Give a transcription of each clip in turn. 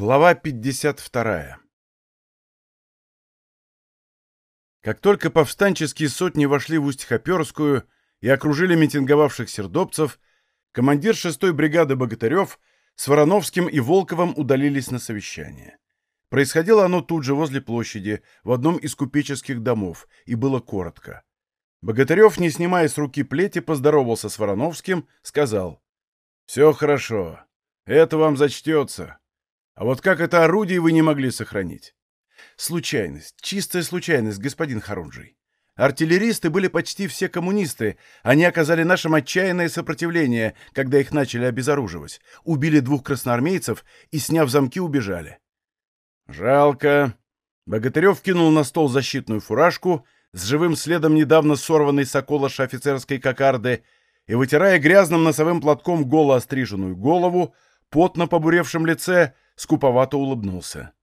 Глава 52 Как только повстанческие сотни вошли в Усть-Хоперскую и окружили митинговавших сердобцев, командир 6-й бригады Богатырев с Вороновским и Волковым удалились на совещание. Происходило оно тут же возле площади, в одном из купеческих домов, и было коротко. Богатырев, не снимая с руки плети, поздоровался с Вороновским, сказал «Все хорошо, это вам зачтется». А вот как это орудие вы не могли сохранить? Случайность, чистая случайность, господин Харунжий. Артиллеристы были почти все коммунисты. Они оказали нашим отчаянное сопротивление, когда их начали обезоруживать. Убили двух красноармейцев и, сняв замки, убежали. Жалко. Богатырев кинул на стол защитную фуражку с живым следом недавно сорванной с околоша офицерской кокарды и, вытирая грязным носовым платком голо остриженную голову, пот на побуревшем лице, скуповато улыбнулся.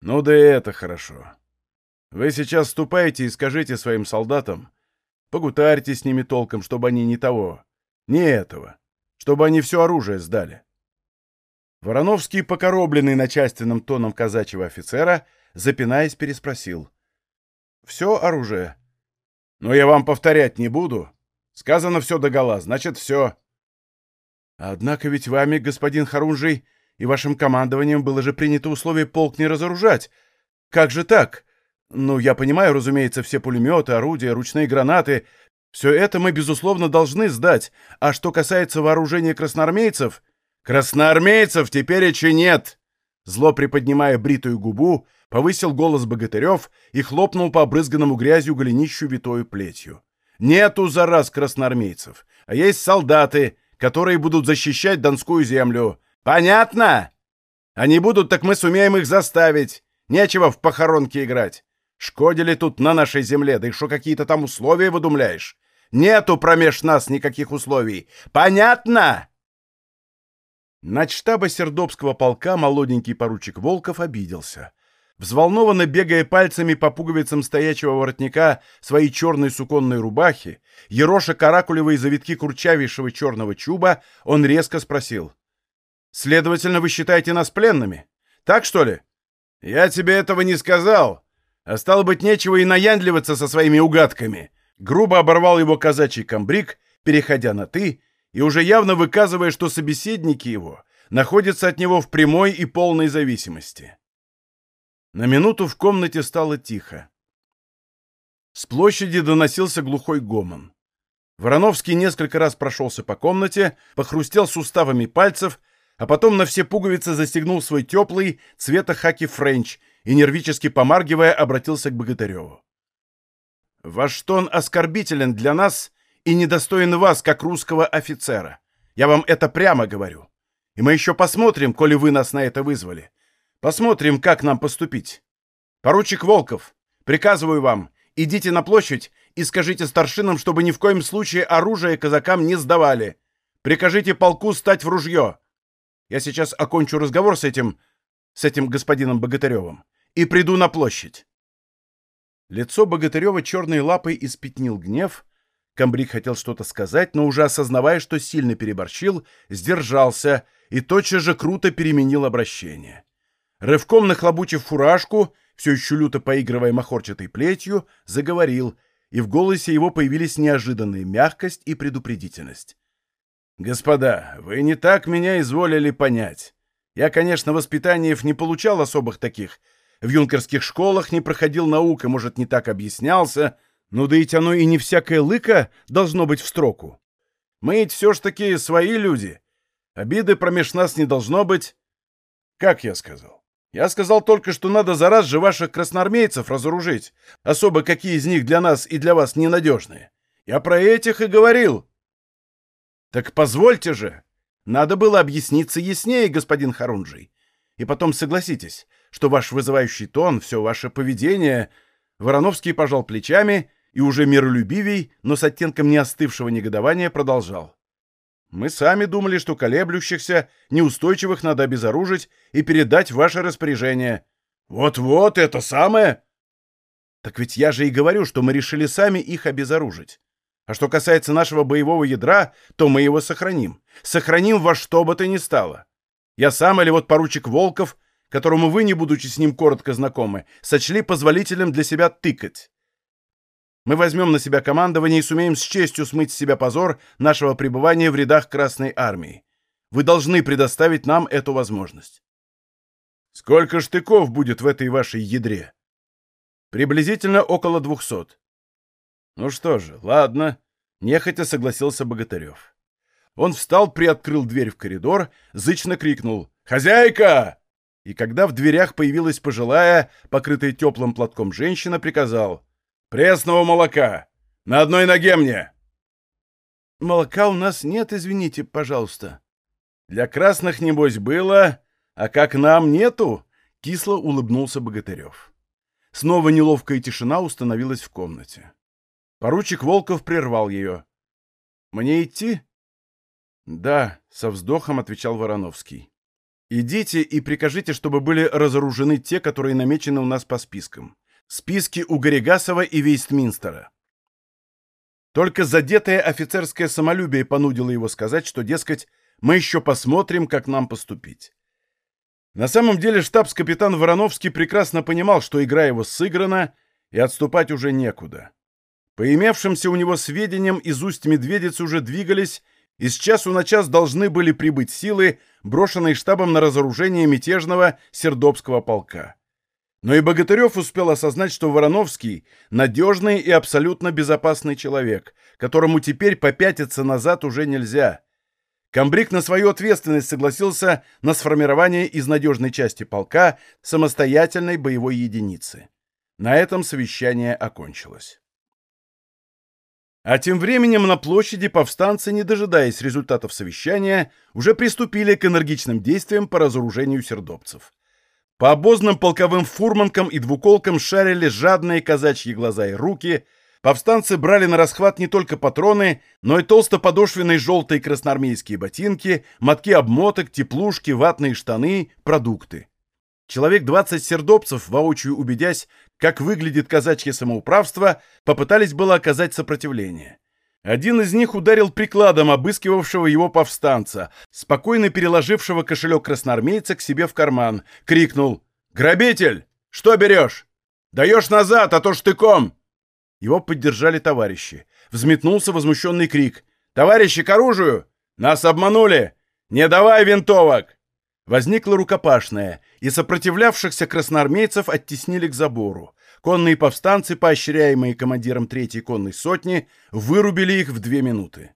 «Ну да и это хорошо. Вы сейчас ступайте и скажите своим солдатам, погутарьте с ними толком, чтобы они не того, не этого, чтобы они все оружие сдали». Вороновский, покоробленный начальственным тоном казачьего офицера, запинаясь, переспросил. «Все оружие?» «Но я вам повторять не буду. Сказано все догола, значит, все». «Однако ведь вами, господин Харунжий, и вашим командованием было же принято условие полк не разоружать. Как же так? Ну, я понимаю, разумеется, все пулеметы, орудия, ручные гранаты. Все это мы, безусловно, должны сдать. А что касается вооружения красноармейцев... Красноармейцев теперь еще нет! Зло приподнимая бритую губу, повысил голос Богатырев и хлопнул по обрызганному грязью голенищу витою плетью. Нету за раз красноармейцев, а есть солдаты, которые будут защищать Донскую землю. Понятно? Они будут, так мы сумеем их заставить. Нечего в похоронки играть. Шкодили тут на нашей земле, да что какие-то там условия выдумляешь? Нету промеж нас никаких условий. Понятно? Начштаба Сердобского полка молоденький поручик Волков обиделся. Взволнованно бегая пальцами по пуговицам стоячего воротника своей черной суконной рубахи, ероша каракулевые завитки курчавейшего черного чуба, он резко спросил. Следовательно, вы считаете нас пленными? Так что ли? Я тебе этого не сказал. А стало быть, нечего и наянливаться со своими угадками. Грубо оборвал его казачий комбриг, переходя на «ты», и уже явно выказывая, что собеседники его находятся от него в прямой и полной зависимости. На минуту в комнате стало тихо. С площади доносился глухой гомон. Вороновский несколько раз прошелся по комнате, похрустел суставами пальцев, а потом на все пуговицы застегнул свой теплый цвета хаки френч и, нервически помаргивая, обратился к Богатыреву. «Ваш тон оскорбителен для нас и недостоин вас, как русского офицера. Я вам это прямо говорю. И мы еще посмотрим, коли вы нас на это вызвали. Посмотрим, как нам поступить. Поручик Волков, приказываю вам, идите на площадь и скажите старшинам, чтобы ни в коем случае оружие казакам не сдавали. Прикажите полку стать в ружье. Я сейчас окончу разговор с этим... с этим господином Богатыревым и приду на площадь. Лицо Богатырева черной лапой испятнил гнев. Камбрик хотел что-то сказать, но уже осознавая, что сильно переборщил, сдержался и тотчас же круто переменил обращение. Рывком нахлобучив фуражку, все еще люто поигрывая махорчатой плетью, заговорил, и в голосе его появились неожиданная мягкость и предупредительность. «Господа, вы не так меня изволили понять. Я, конечно, воспитаниев не получал особых таких. В юнкерских школах не проходил наук и, может, не так объяснялся. Ну да ведь оно и не всякое лыко должно быть в строку. Мы ведь все ж таки свои люди. Обиды промеж нас не должно быть. Как я сказал? Я сказал только, что надо за раз же ваших красноармейцев разоружить, особо какие из них для нас и для вас ненадежные. Я про этих и говорил. Так позвольте же. Надо было объясниться яснее, господин Харунжий. И потом согласитесь, что ваш вызывающий тон, все ваше поведение... Вороновский пожал плечами и уже миролюбивей, но с оттенком неостывшего негодования продолжал. Мы сами думали, что колеблющихся, неустойчивых надо обезоружить и передать ваше распоряжение. Вот-вот, это самое... Так ведь я же и говорю, что мы решили сами их обезоружить. А что касается нашего боевого ядра, то мы его сохраним. Сохраним во что бы то ни стало. Я сам или вот поручик Волков, которому вы, не будучи с ним коротко знакомы, сочли позволителем для себя тыкать. Мы возьмем на себя командование и сумеем с честью смыть с себя позор нашего пребывания в рядах Красной Армии. Вы должны предоставить нам эту возможность. Сколько штыков будет в этой вашей ядре? Приблизительно около двухсот. Ну что же, ладно, нехотя согласился Богатырев. Он встал, приоткрыл дверь в коридор, зычно крикнул «Хозяйка!» И когда в дверях появилась пожилая, покрытая теплым платком женщина, приказал Пресного молока! На одной ноге мне!» «Молока у нас нет, извините, пожалуйста». «Для красных, небось, было, а как нам нету?» — кисло улыбнулся Богатырев. Снова неловкая тишина установилась в комнате. Поручик Волков прервал ее. «Мне идти?» «Да», — со вздохом отвечал Вороновский. «Идите и прикажите, чтобы были разоружены те, которые намечены у нас по спискам. Списки у Горегасова и Вейстминстера. Только задетое офицерское самолюбие понудило его сказать, что, дескать, мы еще посмотрим, как нам поступить. На самом деле штабс-капитан Вороновский прекрасно понимал, что игра его сыграна, и отступать уже некуда. По имевшимся у него сведениям, из усть Медведицы уже двигались, и с часу на час должны были прибыть силы, брошенные штабом на разоружение мятежного Сердобского полка. Но и Богатырев успел осознать, что Вороновский – надежный и абсолютно безопасный человек, которому теперь попятиться назад уже нельзя. Камбрик на свою ответственность согласился на сформирование из надежной части полка самостоятельной боевой единицы. На этом совещание окончилось. А тем временем на площади повстанцы, не дожидаясь результатов совещания, уже приступили к энергичным действиям по разоружению сердобцев. По обозным полковым фурманкам и двуколкам шарили жадные казачьи глаза и руки. Повстанцы брали на расхват не только патроны, но и толстоподошвенные желтые красноармейские ботинки, мотки обмоток, теплушки, ватные штаны, продукты. Человек 20 сердобцев, воочию убедясь, как выглядит казачье самоуправство, попытались было оказать сопротивление. Один из них ударил прикладом обыскивавшего его повстанца, спокойно переложившего кошелек красноармейца к себе в карман. Крикнул «Грабитель! Что берешь? Даешь назад, а то штыком!» Его поддержали товарищи. Взметнулся возмущенный крик. «Товарищи, к оружию! Нас обманули! Не давай винтовок!» Возникла рукопашная, и сопротивлявшихся красноармейцев оттеснили к забору. Конные повстанцы, поощряемые командиром третьей конной сотни, вырубили их в две минуты.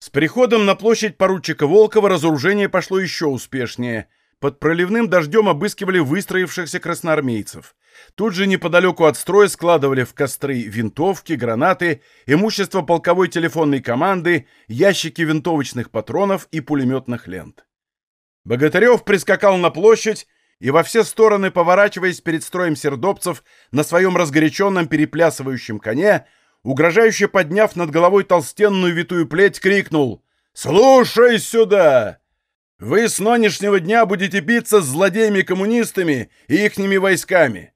С приходом на площадь поручика Волкова разоружение пошло еще успешнее. Под проливным дождем обыскивали выстроившихся красноармейцев. Тут же неподалеку от строя складывали в костры винтовки, гранаты, имущество полковой телефонной команды, ящики винтовочных патронов и пулеметных лент. Богатырев прискакал на площадь и во все стороны, поворачиваясь перед строем сердобцев на своем разгоряченном переплясывающем коне, угрожающе подняв над головой толстенную витую плеть, крикнул «Слушай сюда! Вы с нынешнего дня будете биться с злодеями-коммунистами и ихними войсками.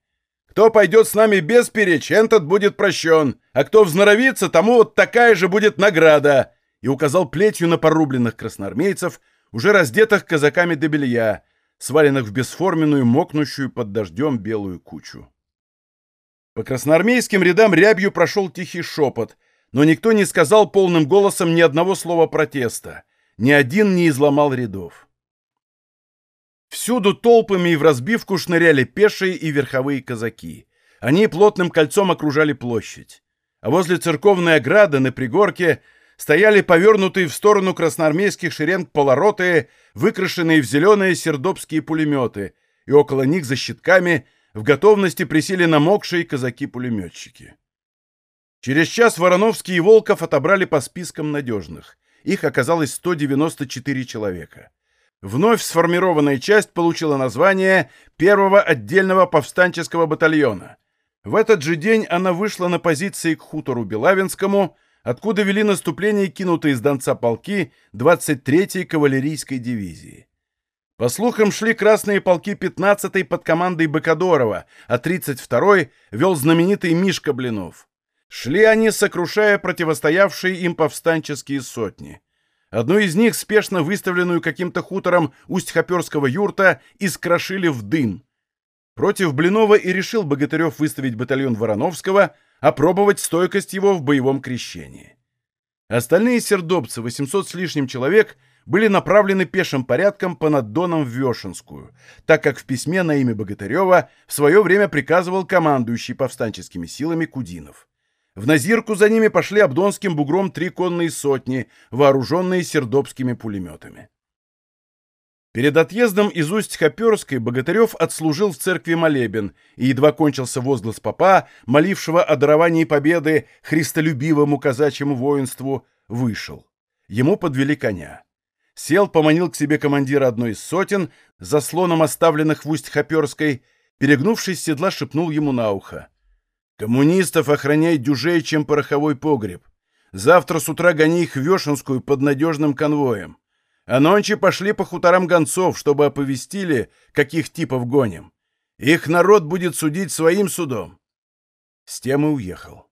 Кто пойдет с нами без переч, этот будет прощен, а кто взноровится, тому вот такая же будет награда!» и указал плетью на порубленных красноармейцев, уже раздетых казаками до белья, сваленных в бесформенную, мокнущую под дождем белую кучу. По красноармейским рядам рябью прошел тихий шепот, но никто не сказал полным голосом ни одного слова протеста, ни один не изломал рядов. Всюду толпами и в разбивку шныряли пешие и верховые казаки. Они плотным кольцом окружали площадь. А возле церковной ограды на пригорке стояли повернутые в сторону красноармейских шеренг полороты, выкрашенные в зеленые сердобские пулеметы, и около них за щитками в готовности присели намокшие казаки-пулеметчики. Через час Вороновский и Волков отобрали по спискам надежных. Их оказалось 194 человека. Вновь сформированная часть получила название первого отдельного повстанческого батальона. В этот же день она вышла на позиции к хутору Белавинскому, откуда вели наступление кинутые из Донца полки 23-й кавалерийской дивизии. По слухам, шли красные полки 15-й под командой Быкадорова, а 32-й вел знаменитый Мишка Блинов. Шли они, сокрушая противостоявшие им повстанческие сотни. Одну из них, спешно выставленную каким-то хутором Усть-Хоперского юрта, искрошили в дым. Против Блинова и решил Богатырев выставить батальон Вороновского, опробовать стойкость его в боевом крещении. Остальные сердобцы, 800 с лишним человек, были направлены пешим порядком по наддонам в Вешенскую, так как в письме на имя Богатырева в свое время приказывал командующий повстанческими силами Кудинов. В Назирку за ними пошли Абдонским бугром три конные сотни, вооруженные сердобскими пулеметами. Перед отъездом из Усть-Хоперской Богатырев отслужил в церкви молебен, и едва кончился возглас попа, молившего о даровании победы христолюбивому казачьему воинству, вышел. Ему подвели коня. Сел, поманил к себе командира одной из сотен, заслоном оставленных в Усть-Хоперской, перегнувшись седла, шепнул ему на ухо. «Коммунистов охраняй дюжей, чем пороховой погреб. Завтра с утра гони их в Вешенскую под надежным конвоем. А ночи пошли по хуторам гонцов, чтобы оповестили, каких типов гоним. Их народ будет судить своим судом. С тем и уехал.